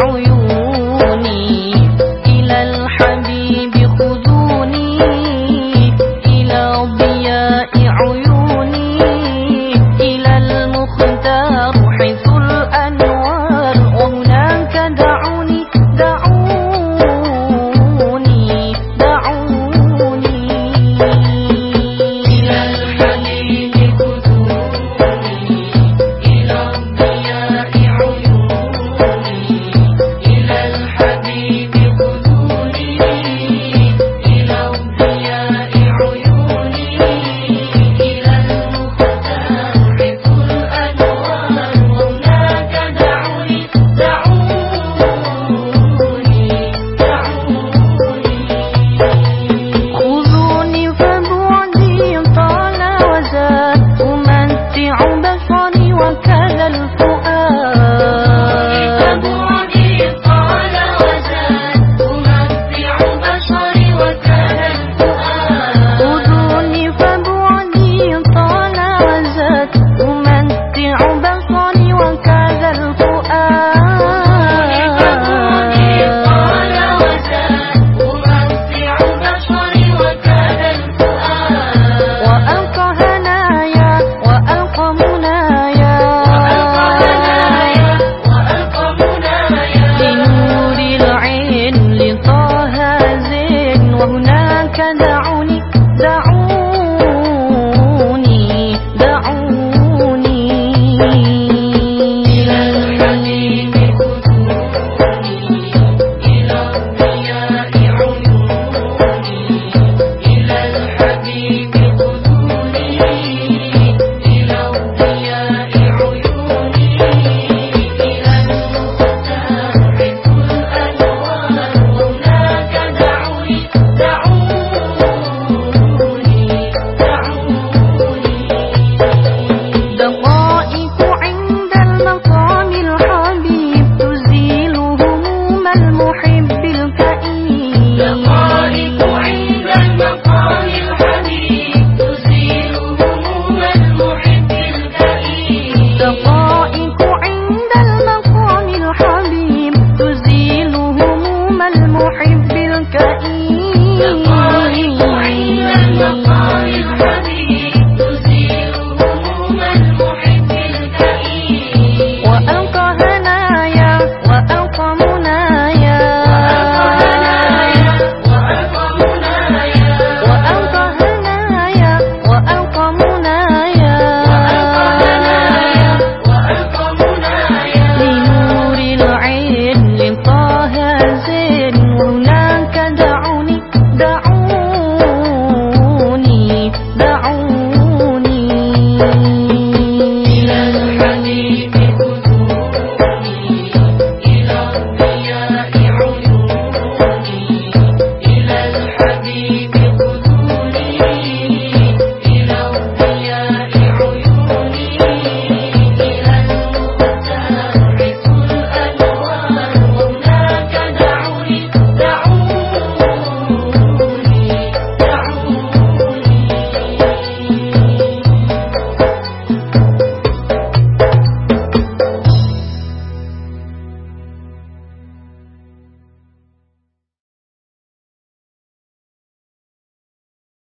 only